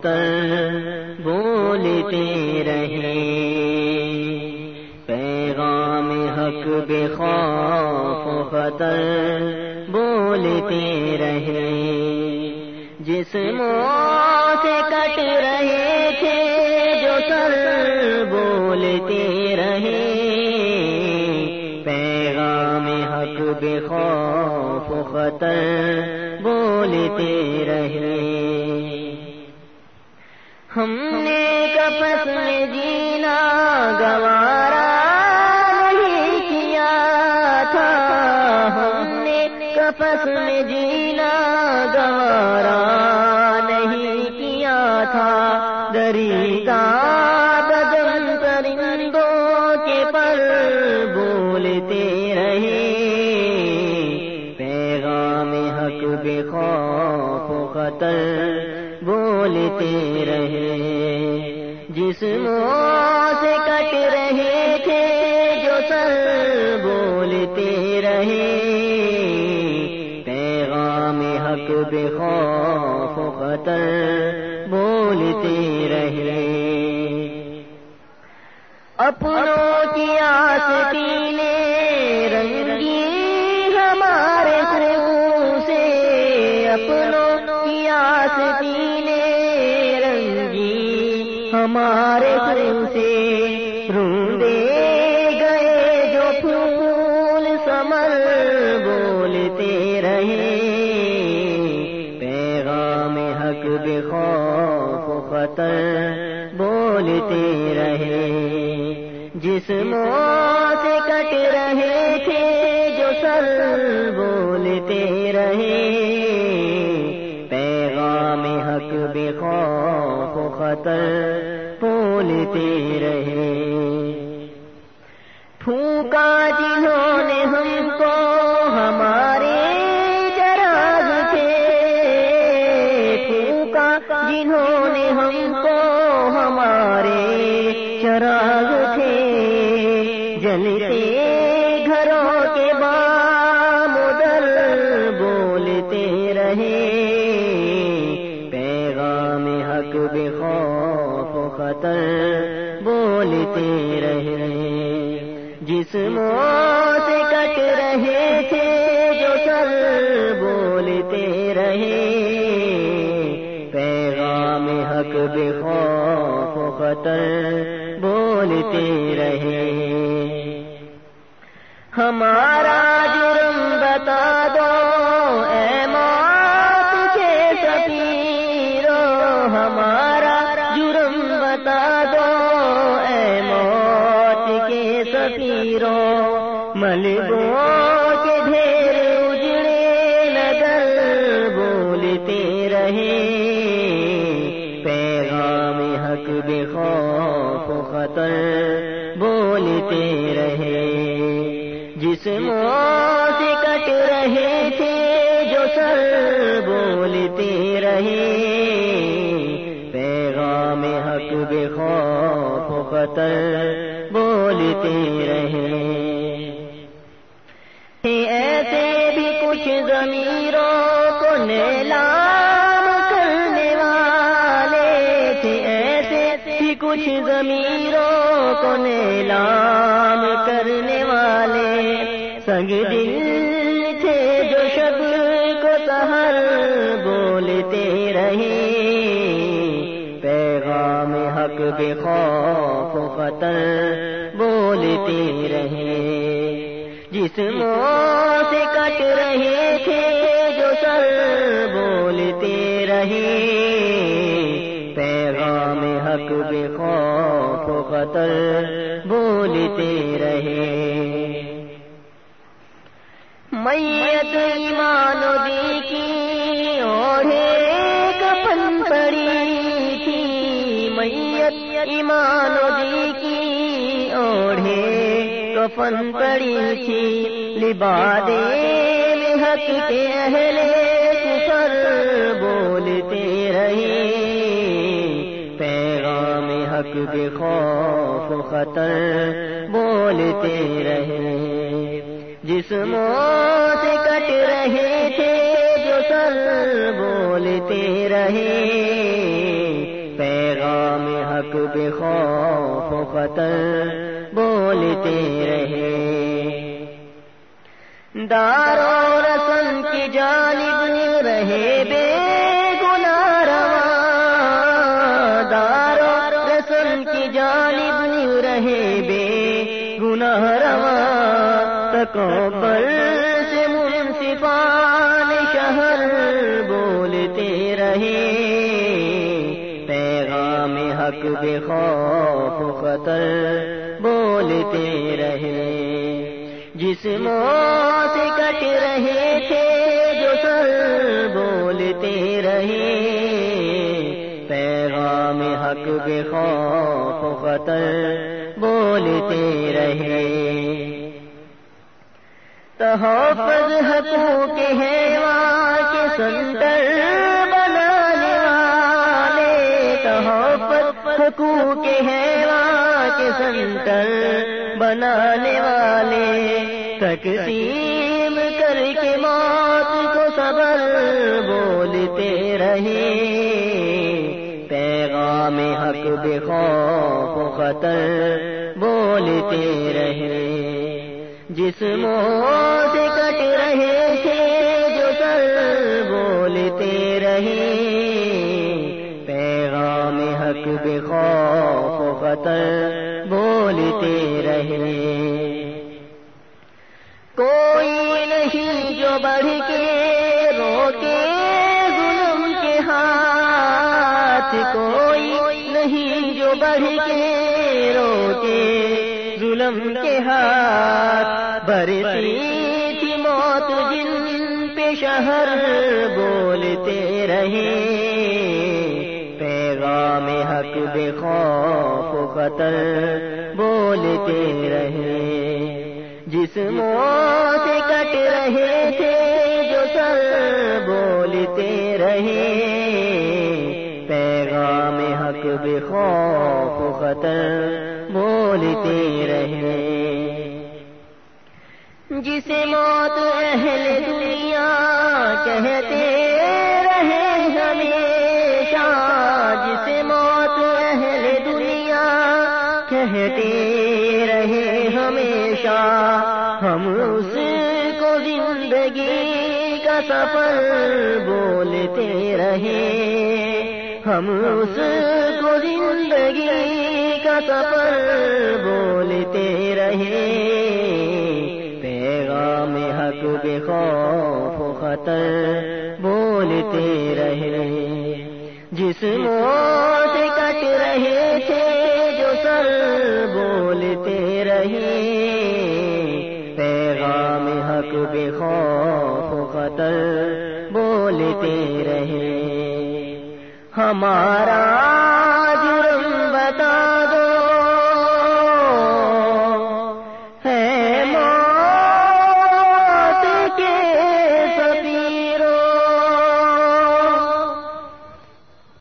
خطر بولتے رہے۔ پیغام حق بے خوف و خطر بولتے رہے۔ جس موت سے کٹ رہے تھے، جو سر بولتے رہے۔ پیغام حق بے خوف و خطر بولتے رہے۔ ہم نے کپس میں جینا گوارا نہیں کیا تھا۔ ہم نے کپس میں جینا گوارا نہیں کیا تھا۔ دری کا بدن پرندوں کے پر بولتے بولتے رہے۔ جس منہ سے کٹ رہے تھے جو سر بولتے رہے۔ پیغام حق بے خوف و خطر بولتے رہے۔ اپنوں کی آس پینے رنگی ہمارے سے، اپنوں کی آس ہمارے خون سے روندے گئے جو پھول سمر بولتے رہے۔ پیغام حق بے خوف و خطر بولتے رہے۔ جس موت سے کٹ رہے تھے جو سر بولتے رہے۔ پیغام حق بے خوف و خطر بولتے رہے۔ پھونکا جنہوں وطن بولتے رہے۔ جس موت سے کٹ بولتے رہے پیغام حق بے خوف و خطر بولتے رہے۔ جس منہ سے کٹ رہے تھے جو سر بولتے رہے۔ پیغام حق بے خوف و خطر بولتے رہے۔ کچھ ضمیروں کو نیلام کرنے والے سنگ دل تھے جو شب کو سہر بولتے رہے۔ پیغام حق بے خوف و خطر بولتے رہے۔ جس منہ سے کٹ رہے تھے جو سر بولتے رہے۔ حق بے خوف و خطر بولتے رہے۔ میت ایمان دی کی اوڑھے کفن پڑی تھی۔ میت ایمان دی کی اوڑھے کفن پڑی تھی۔ لبادے حق کے اہل کفر بولتے رہے۔ حق کے خوف و خطر بولتے رہے۔ جس موت سے کٹ رہے تھے جو سر بولتے رہے۔ حق بے خوف و خطر بولتے رہے۔ دارو رسم کی جانب رہے بے رسم جانب رہے بے گناروا تکوں پر سے منصفان شہر بولتے رہے۔ پیغام حق بے خوف خطر بولتے رہے۔ جس موت کٹ رہے تھے جو سر بولتے رہے۔ پیغام حق بے خوف خطر بولتے رہے۔ تحفظ حقوق ہے وہاں کے سنتر بنانے والے، تحفظ حقوق ہے وہاں کے سنتر بنانے والے۔ تقسیم کر کے موت کو صبر بولتے رہے۔ پیغام حق بے خوف و خطر بولتے رہے۔ جس موت کٹ رہے تھے، جو سر بولتے رہے۔ پیغام حق بے خوف و خطر بولتے رہے۔ کوئی نہیں جو بڑھ کے روکے ظلم کے ہاتھ کوئی نہیں جو بڑھ کے روکے ظلم کے ہاتھ برتی تھی موت، جن پہ شہر بولتے رہے۔ پیغام حق بے خوف و خطر بولتے رہے۔ جس موت کٹ رہے تھے، جو سر بولتے رہے۔ حق بے خوف و خطر بولتے رہے۔ جسے موت اہل دنیا کہتے رہے ہمیشہ، جسے موت اہل دنیا کہتے رہے ہمیشہ۔ ہم اس کو زندگی کا سفر بولتے رہے۔ ہم اس کو زندگی کا سفر بولتے رہے۔ پیغام حق بے خوف و خطر بولتے رہے۔ جس موت کٹ رہے تھے جو سر بولتے رہے۔ پیغام حق بے خوف و خطر بولتے رہے۔ ہمارا